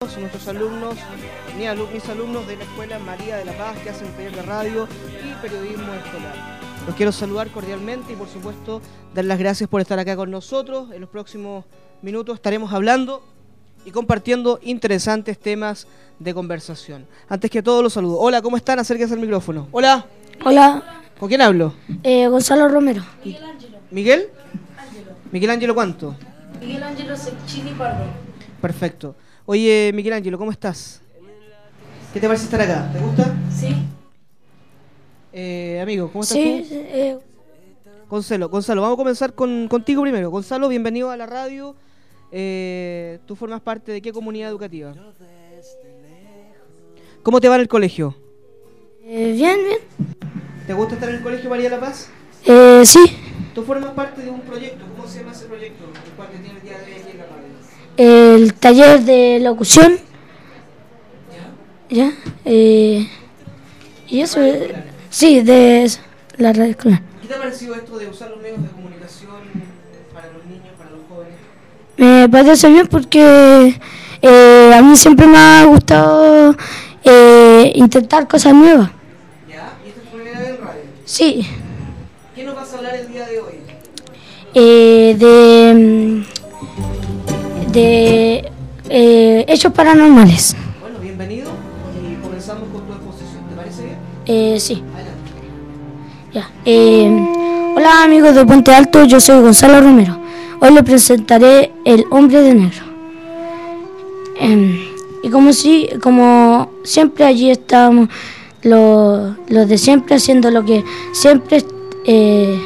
nuestros alumnos, mis alumnos de la Escuela María de la Paz que hacen taller de radio y periodismo escolar. Los quiero saludar cordialmente y por supuesto dar las gracias por estar acá con nosotros. En los próximos minutos estaremos hablando y compartiendo interesantes temas de conversación. Antes que todo los saludo. Hola, ¿cómo están? Acérquense al micrófono. Hola. Hola. ¿Con quién hablo? Eh, Gonzalo Romero. Miguel Ángelo. ¿Miguel? Ángelo. ¿Miguel Ángelo cuánto? Miguel Ángelo Chini Pardo. Perfecto. Oye, Miguel Ángelo, ¿cómo estás? ¿Qué te parece estar acá? ¿Te gusta? Sí. Eh, amigo, ¿cómo estás sí, tú? Eh... Gonzalo, Gonzalo, vamos a comenzar con, contigo primero. Gonzalo, bienvenido a la radio. Eh, ¿Tú formas parte de qué comunidad educativa? ¿Cómo te va en el colegio? Eh, bien, bien. ¿Te gusta estar en el colegio María de la Paz? Eh, sí. Tú formas parte de un proyecto. ¿Cómo se llama ese proyecto? El cual te tiene el día de hoy aquí en la radio. El taller de locución. ¿Ya? Eh, y eso. ¿Radio escolar? Sí, de la radio escolar. ¿Qué te ha parecido esto de usar los medios de comunicación para los niños, para los jóvenes? Me parece bien porque eh, a mí siempre me ha gustado eh, intentar cosas nuevas. ¿Ya? ¿Y esta es tu primera vez en radio? Sí. ¿Qué nos vas a hablar el día de hoy? Eh, de de eh, hechos paranormales. Bueno, bienvenido y comenzamos con tu exposición. ¿Te parece bien? Eh, sí. Adelante. Ya. Eh, hola amigos de Puente Alto, yo soy Gonzalo Romero. Hoy les presentaré El Hombre de Negro. Em, y como si, como siempre allí estábamos los, los de siempre haciendo lo que siempre eh,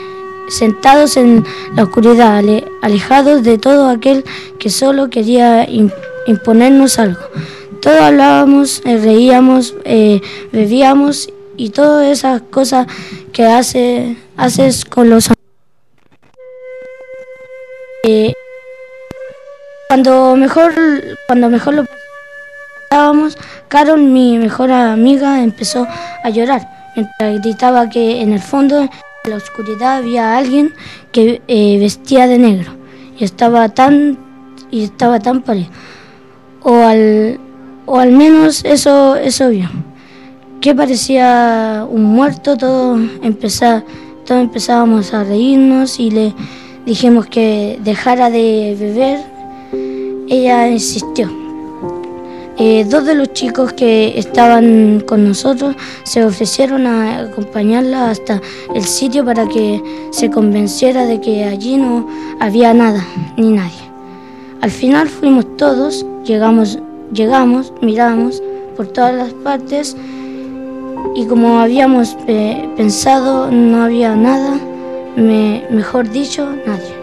sentados en la oscuridad, ale- alejados de todo aquel que solo quería im- imponernos algo. Todos hablábamos, eh, reíamos, eh, bebíamos y todas esas cosas que hace, haces con los am- Eh, cuando mejor cuando mejor lo pasábamos, Carol, mi mejor amiga, empezó a llorar mientras gritaba que en el fondo de la oscuridad había alguien que eh, vestía de negro y estaba tan y estaba tan pálido. O al o al menos eso eso vio. Que parecía un muerto todo todos empezábamos a reírnos y le dijimos que dejara de beber. Ella insistió eh, dos de los chicos que estaban con nosotros se ofrecieron a acompañarla hasta el sitio para que se convenciera de que allí no había nada ni nadie. Al final fuimos todos, llegamos, llegamos, miramos por todas las partes y como habíamos eh, pensado no había nada, me- mejor dicho, nadie.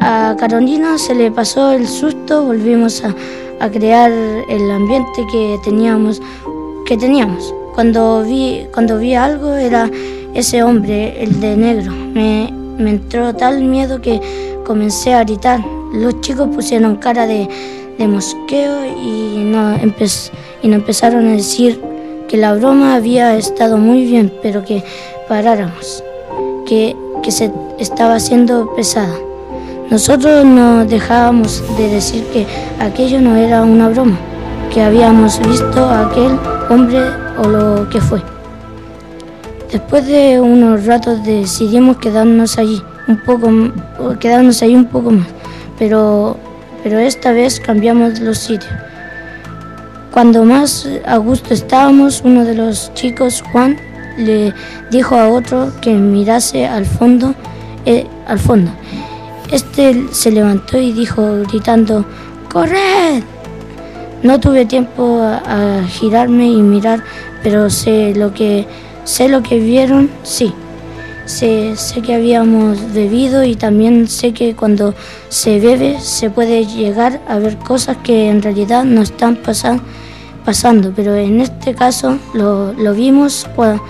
A Carolina se le pasó el susto, volvimos a, a crear el ambiente que teníamos, que teníamos. Cuando vi, cuando vi algo era ese hombre, el de negro. Me, me entró tal miedo que comencé a gritar. Los chicos pusieron cara de, mosqueo y no, y nos empezaron a decir que la broma había estado muy bien, pero que paráramos, que, que se estaba haciendo pesada. Nosotros no dejábamos de decir que aquello no era una broma, que habíamos visto a aquel hombre o lo que fue. Después de unos ratos decidimos quedarnos allí un poco, quedarnos ahí un poco más, pero, pero esta vez cambiamos los sitios. Cuando más a gusto estábamos, uno de los chicos, Juan, le dijo a otro que mirase al fondo, eh, al fondo. Este se levantó y dijo gritando, ¡Corred! No tuve tiempo a, girarme y mirar, pero sé lo que sé lo que vieron, sí. Sé, sé que habíamos bebido y también sé que cuando se bebe se puede llegar a ver cosas que en realidad no están pasan- pasando, pero en este caso lo, lo vimos cua-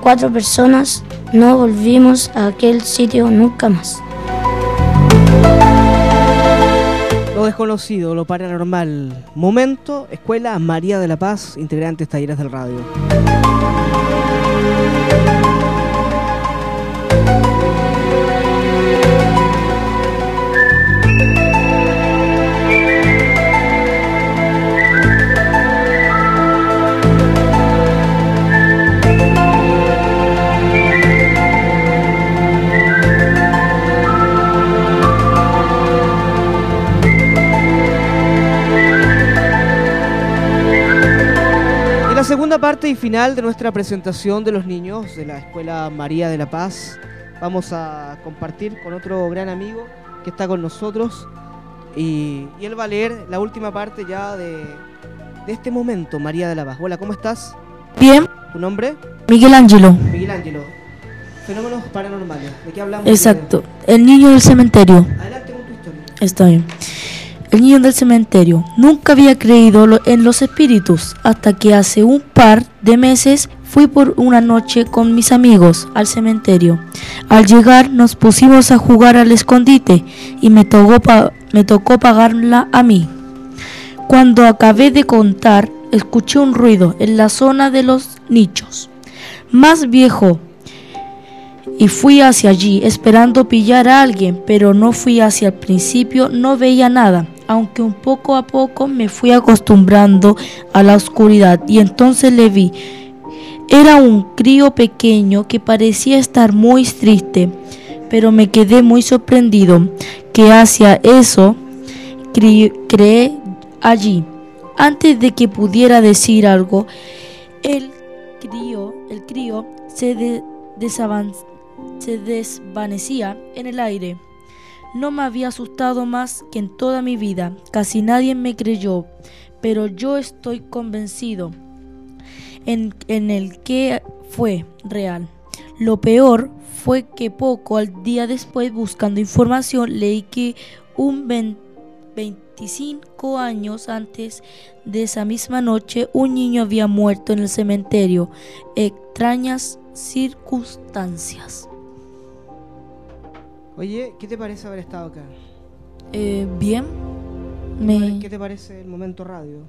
cuatro personas, no volvimos a aquel sitio nunca más. Desconocido, lo paranormal. Momento, Escuela María de la Paz, integrantes talleres del radio. Segunda parte y final de nuestra presentación de los niños de la Escuela María de la Paz, vamos a compartir con otro gran amigo que está con nosotros y, y él va a leer la última parte ya de, de este momento, María de la Paz. Hola, ¿cómo estás? Bien, ¿Tu nombre? Miguel Ángelo. Miguel Ángelo. Fenómenos paranormales. ¿De qué hablamos? Exacto. El niño del cementerio. Adelante con tu historia. Está bien. El niño del cementerio. Nunca había creído en los espíritus hasta que hace un par de meses fui por una noche con mis amigos al cementerio. Al llegar nos pusimos a jugar al escondite y me tocó pagarla a mí. Cuando acabé de contar, escuché un ruido en la zona de los nichos. Más viejo y fui hacia allí esperando pillar a alguien, pero no fui hacia el principio, no veía nada, aunque un poco a poco me fui acostumbrando a la oscuridad y entonces le vi. Era un crío pequeño que parecía estar muy triste, pero me quedé muy sorprendido que hacia eso creé allí. Antes de que pudiera decir algo, el crío, el se se desvanecía en el aire. No me había asustado más que en toda mi vida. Casi nadie me creyó, pero yo estoy convencido en, en el que fue real. Lo peor fue que poco al día después, buscando información, leí que un vein- 25 años antes de esa misma noche, un niño había muerto en el cementerio. Extrañas circunstancias. Oye, ¿qué te parece haber estado acá? Eh, bien, ¿Qué me, te parece el momento radio?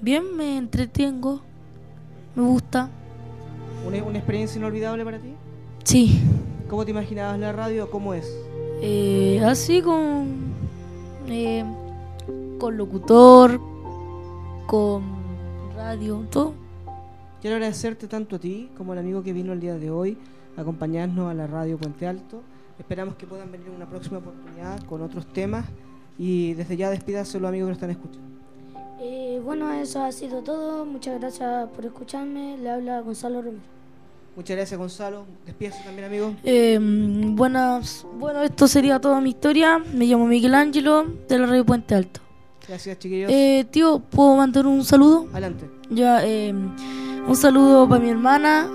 bien, me entretengo, me gusta. ¿Una, una experiencia inolvidable para ti? Sí, ¿Cómo te imaginabas la radio? ¿Cómo es? eh, así con, eh, con locutor, con radio, todo. Quiero agradecerte tanto a ti como al amigo que vino el día de hoy a acompañarnos a la radio Puente Alto. Esperamos que puedan venir en una próxima oportunidad con otros temas y desde ya despídase los amigos que lo están escuchando. Eh, bueno, eso ha sido todo. Muchas gracias por escucharme. Le habla Gonzalo Romero. Muchas gracias Gonzalo. Despídase también amigo. Eh, buenas, bueno, esto sería toda mi historia. Me llamo Miguel Ángelo de la Radio Puente Alto. Gracias chiquillos. Eh, tío, ¿puedo mandar un saludo? Adelante. Ya, eh, un saludo para mi hermana,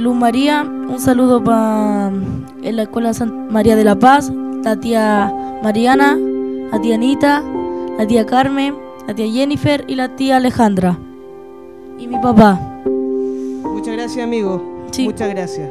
Luz María. Un saludo para la Escuela San María de la Paz, la tía Mariana, la tía Anita, la tía Carmen, la tía Jennifer y la tía Alejandra. Y mi papá. Muchas gracias amigo. Sí. Muchas gracias.